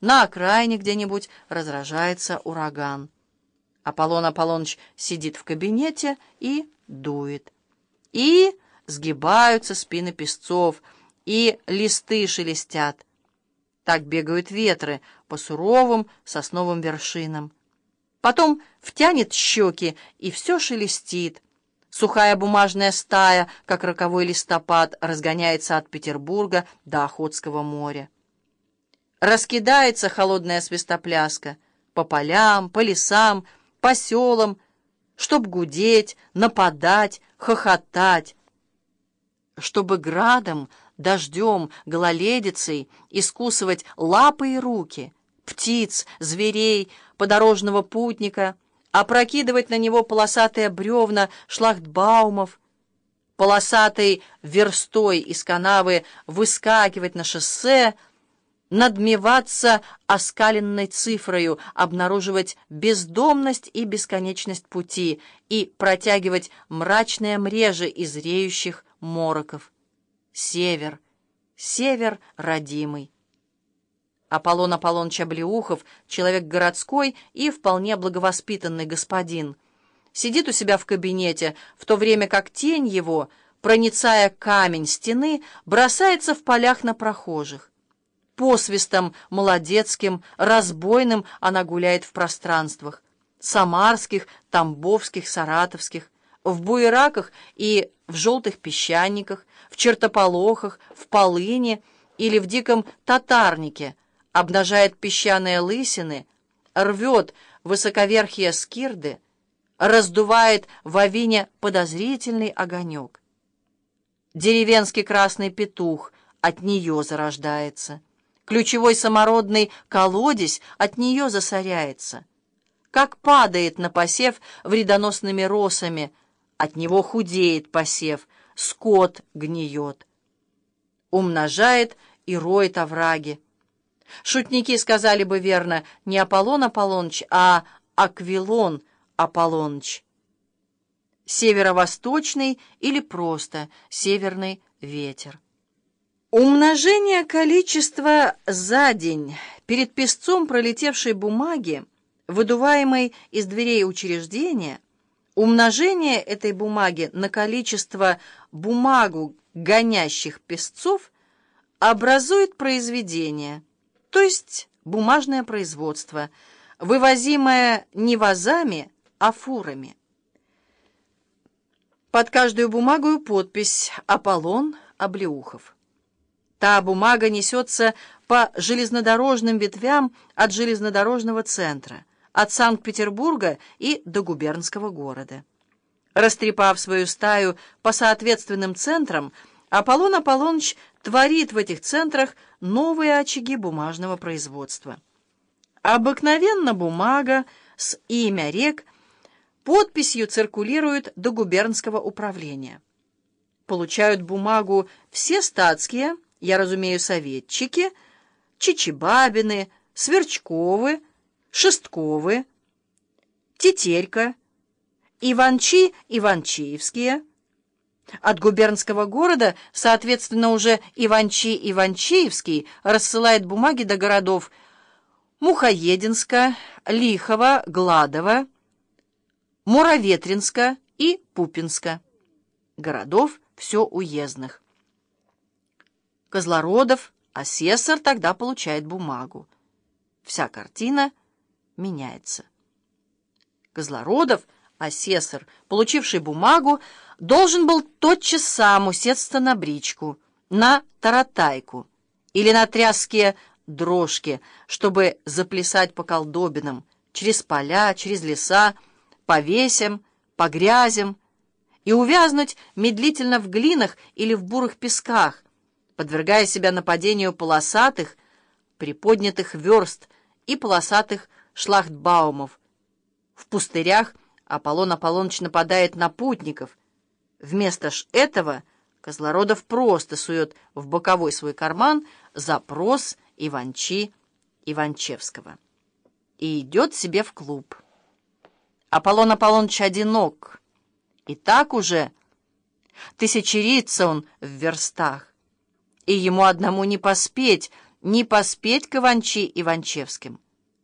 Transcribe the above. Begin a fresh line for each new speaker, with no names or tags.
на окраине где-нибудь разражается ураган. Аполлон Аполлоныч сидит в кабинете и дует. И сгибаются спины песцов, и листы шелестят. Так бегают ветры по суровым сосновым вершинам. Потом втянет щеки, и все шелестит. Сухая бумажная стая, как роковой листопад, разгоняется от Петербурга до Охотского моря. Раскидается холодная свистопляска по полям, по лесам, по селам, чтоб гудеть, нападать, хохотать, чтобы градом, дождем, гололедицей искусывать лапы и руки, птиц, зверей, подорожного путника, опрокидывать на него полосатые бревна шлагбаумов, полосатой верстой из канавы выскакивать на шоссе, надмеваться оскаленной цифрою, обнаруживать бездомность и бесконечность пути и протягивать мрачные мрежи из реющих мороков. Север, север родимый. Аполлон Аполлоныч Облеухов, человек городской и вполне благовоспитанный господин, сидит у себя в кабинете, в то время как тень его, проницая камень стены, бросается в полях на прохожих. Посвистом молодецким, разбойным она гуляет в пространствах, самарских, тамбовских, саратовских, в буераках и в желтых песчаниках, в чертополохах, в полыне или в диком татарнике, обнажает песчаные лысины, рвет высоковерхие скирды, раздувает в авине подозрительный огонек. Деревенский красный петух от нее зарождается, ключевой самородный колодец от нее засоряется. Как падает на посев вредоносными росами, от него худеет посев, скот гниет. Умножает и роет овраги. Шутники сказали бы верно не Аполлон Аполлоныч, а Аквилон Аполлоныч. Северо-восточный или просто северный ветер. Умножение количества за день перед песцом пролетевшей бумаги, выдуваемой из дверей учреждения, умножение этой бумаги на количество бумагу гонящих песцов образует произведение – то есть бумажное производство, вывозимое не вазами, а фурами. Под каждую бумагу подпись «Аполлон Облеухов». Та бумага несется по железнодорожным ветвям от железнодорожного центра, от Санкт-Петербурга и до губернского города. Растрепав свою стаю по соответственным центрам, Аполлон Аполлоныч творит в этих центрах новые очаги бумажного производства. Обыкновенно бумага с имя рек подписью циркулирует до губернского управления. Получают бумагу все статские, я разумею, советчики, Чичибабины, Сверчковы, Шестковы, Тетерька, Иванчи Иванчиевские – от губернского города, соответственно, уже Иванчи-Иванчиевский рассылает бумаги до городов Мухоединска, Лихова, Гладова, Муроветринска и Пупинска. Городов все уездных. Козлородов, асессор тогда получает бумагу. Вся картина меняется. Козлородов, асессор, получивший бумагу, должен был тотчас сам усесться на бричку, на таратайку или на тряские дрожки, чтобы заплясать по колдобинам, через поля, через леса, по весям, по грязям, и увязнуть медлительно в глинах или в бурых песках, подвергая себя нападению полосатых, приподнятых верст и полосатых шлагбаумов. В пустырях Аполлон Аполлоныч нападает на путников, Вместо ж этого Козлородов просто сует в боковой свой карман запрос Иванчи Иванчевского и идет себе в клуб. Аполлон Аполлоныч одинок, и так уже тысячерится он в верстах, и ему одному не поспеть не поспеть к Иванчи Иванчевским.